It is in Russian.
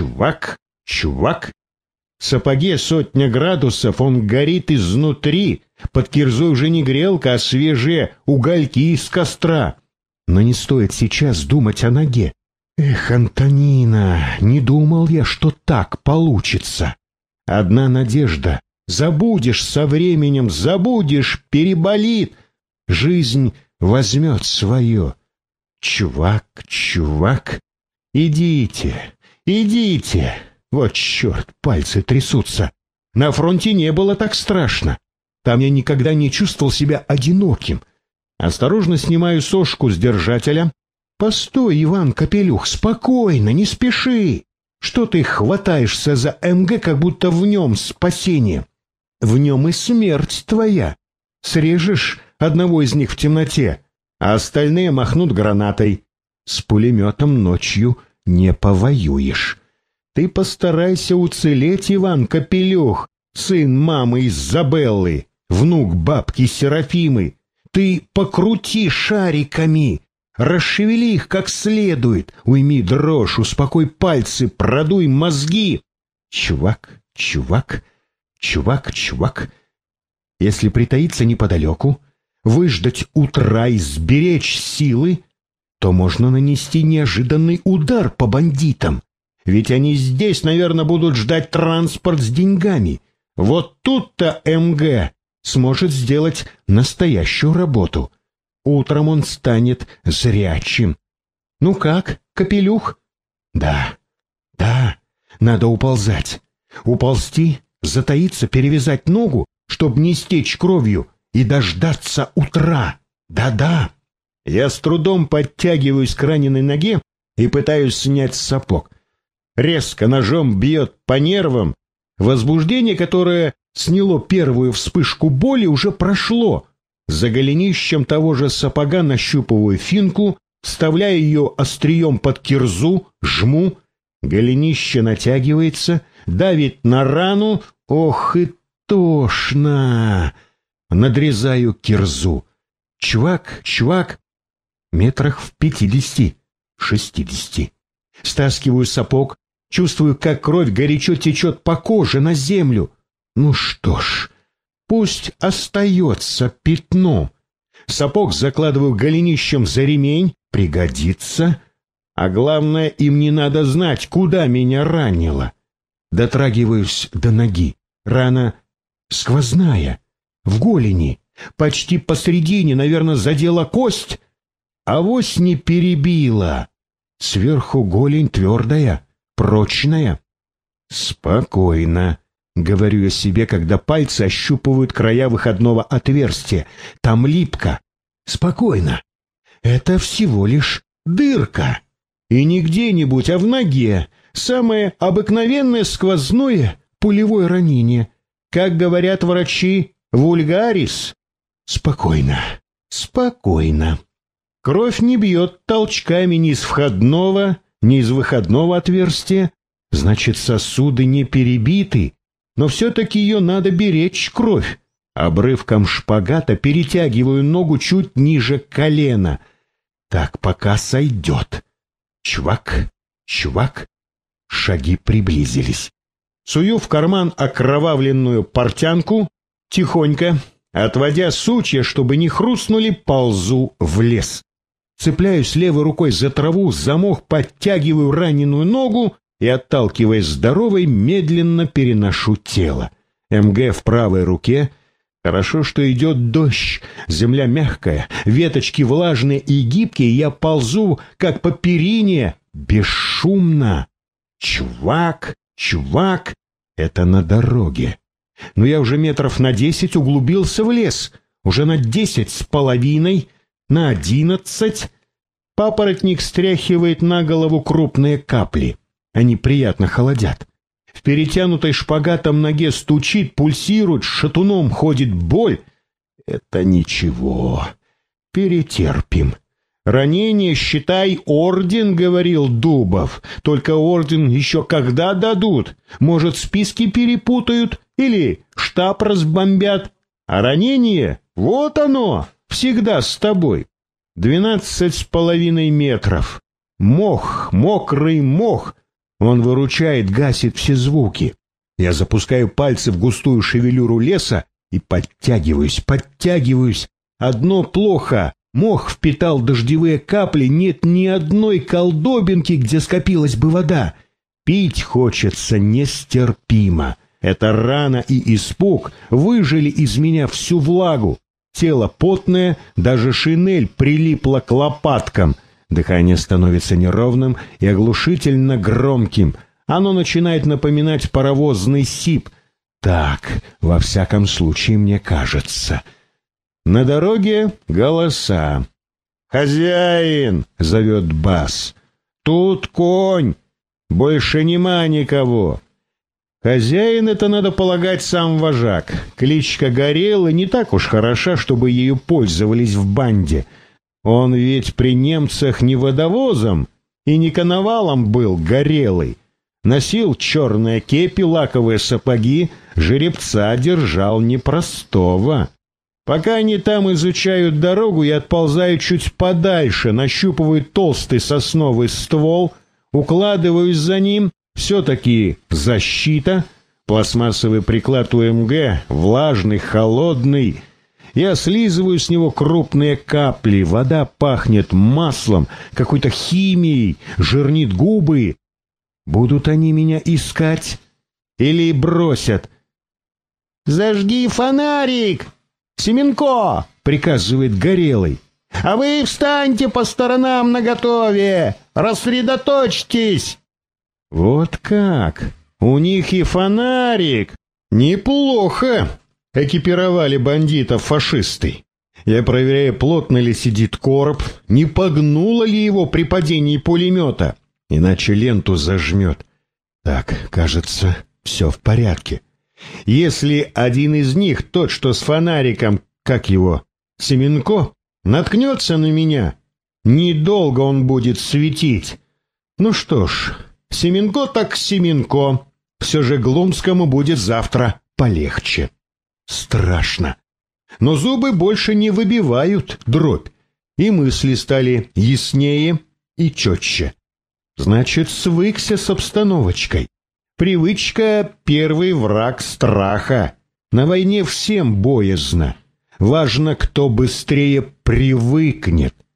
Чувак, чувак. В сапоге сотня градусов, он горит изнутри. Под кирзой уже не грелка, а свежие угольки из костра. Но не стоит сейчас думать о ноге. Эх, Антонина, не думал я, что так получится. Одна надежда. Забудешь со временем, забудешь, переболит. Жизнь возьмет свое. Чувак, чувак, идите, идите. Вот черт, пальцы трясутся. На фронте не было так страшно. Там я никогда не чувствовал себя одиноким. Осторожно снимаю сошку с держателя. Постой, Иван Капелюх, спокойно, не спеши. Что ты хватаешься за МГ, как будто в нем спасение? В нем и смерть твоя. Срежешь одного из них в темноте, а остальные махнут гранатой. С пулеметом ночью не повоюешь. Ты постарайся уцелеть, Иван Капелюх, сын мамы Изабеллы, внук бабки Серафимы. Ты покрути шариками, расшевели их как следует, уйми дрожь, успокой пальцы, продуй мозги. Чувак, чувак, чувак, чувак. Если притаиться неподалеку, выждать утра и сберечь силы, то можно нанести неожиданный удар по бандитам. Ведь они здесь, наверное, будут ждать транспорт с деньгами. Вот тут-то МГ сможет сделать настоящую работу. Утром он станет зрячим. Ну как, капелюх? Да, да, надо уползать. Уползти, затаиться, перевязать ногу, чтобы не стечь кровью, и дождаться утра. Да-да. Я с трудом подтягиваюсь к раненой ноге и пытаюсь снять сапог. Резко ножом бьет по нервам. Возбуждение, которое сняло первую вспышку боли, уже прошло. За голенищем того же сапога нащупываю финку, вставляю ее острием под кирзу, жму. Голенище натягивается, давит на рану. Ох и тошно! надрезаю кирзу. Чувак, чувак, метрах в пятидесяти, шестидесяти. Стаскиваю сапог, чувствую, как кровь горячо течет по коже на землю. Ну что ж, пусть остается пятно. Сапог закладываю голенищем за ремень, пригодится. А главное, им не надо знать, куда меня ранило. Дотрагиваюсь до ноги. Рана сквозная, в голени, почти посредине, наверное, задела кость, а вось не перебила. Сверху голень твердая, прочная. Спокойно, говорю я себе, когда пальцы ощупывают края выходного отверстия. Там липко. Спокойно. Это всего лишь дырка. И не где-нибудь, а в ноге. Самое обыкновенное сквозное пулевое ранение. Как говорят врачи, Вульгарис. Спокойно, спокойно. Кровь не бьет толчками ни из входного, ни из выходного отверстия. Значит, сосуды не перебиты, но все-таки ее надо беречь кровь. Обрывком шпагата перетягиваю ногу чуть ниже колена. Так пока сойдет. Чувак, чувак. Шаги приблизились. Сую в карман окровавленную портянку, Тихонько, отводя сучья, чтобы не хрустнули, ползу в лес. Цепляюсь левой рукой за траву, замох подтягиваю раненую ногу и, отталкиваясь здоровой, медленно переношу тело. МГ в правой руке. Хорошо, что идет дождь, земля мягкая, веточки влажные и гибкие, я ползу, как по перине, бесшумно. Чувак, чувак, это на дороге но я уже метров на десять углубился в лес, уже на десять с половиной, на одиннадцать. Папоротник стряхивает на голову крупные капли. Они приятно холодят. В перетянутой шпагатом ноге стучит, пульсирует, шатуном ходит боль. Это ничего. Перетерпим. Ранение, считай, орден, говорил Дубов. Только орден еще когда дадут? Может, списки перепутают или штаб разбомбят? А ранение, вот оно, всегда с тобой. Двенадцать с половиной метров. Мох, мокрый мох. Он выручает, гасит все звуки. Я запускаю пальцы в густую шевелюру леса и подтягиваюсь, подтягиваюсь. Одно плохо. Мох впитал дождевые капли, нет ни одной колдобинки, где скопилась бы вода. Пить хочется нестерпимо. Эта рана и испуг выжили из меня всю влагу. Тело потное, даже шинель прилипла к лопаткам. Дыхание становится неровным и оглушительно громким. Оно начинает напоминать паровозный сип. Так, во всяком случае, мне кажется. На дороге голоса. «Хозяин!» — зовет бас. «Тут конь! Больше нема никого!» Хозяин это, надо полагать, сам вожак. Кличка Горелый не так уж хороша, чтобы ею пользовались в банде. Он ведь при немцах не водовозом и не коновалом был Горелый. Носил черные кепи, лаковые сапоги, жеребца держал непростого. Пока они там изучают дорогу, я отползаю чуть подальше, нащупываю толстый сосновый ствол, укладываюсь за ним все-таки защита, пластмассовый приклад УМГ, влажный, холодный. Я слизываю с него крупные капли, вода пахнет маслом, какой-то химией, жирнит губы. Будут они меня искать или бросят? «Зажги фонарик! Семенко!» — приказывает Горелый. «А вы встаньте по сторонам наготове! Рассредоточьтесь!» Вот как! У них и фонарик! Неплохо! Экипировали бандитов фашисты. Я проверяю, плотно ли сидит короб, не погнуло ли его при падении пулемета, иначе ленту зажмет. Так, кажется, все в порядке. Если один из них, тот, что с фонариком, как его, Семенко, наткнется на меня, недолго он будет светить. Ну что ж, Семенко так Семенко. Все же Глумскому будет завтра полегче. Страшно. Но зубы больше не выбивают дробь, и мысли стали яснее и четче. Значит, свыкся с обстановочкой. Привычка — первый враг страха. На войне всем боязно. Важно, кто быстрее привыкнет —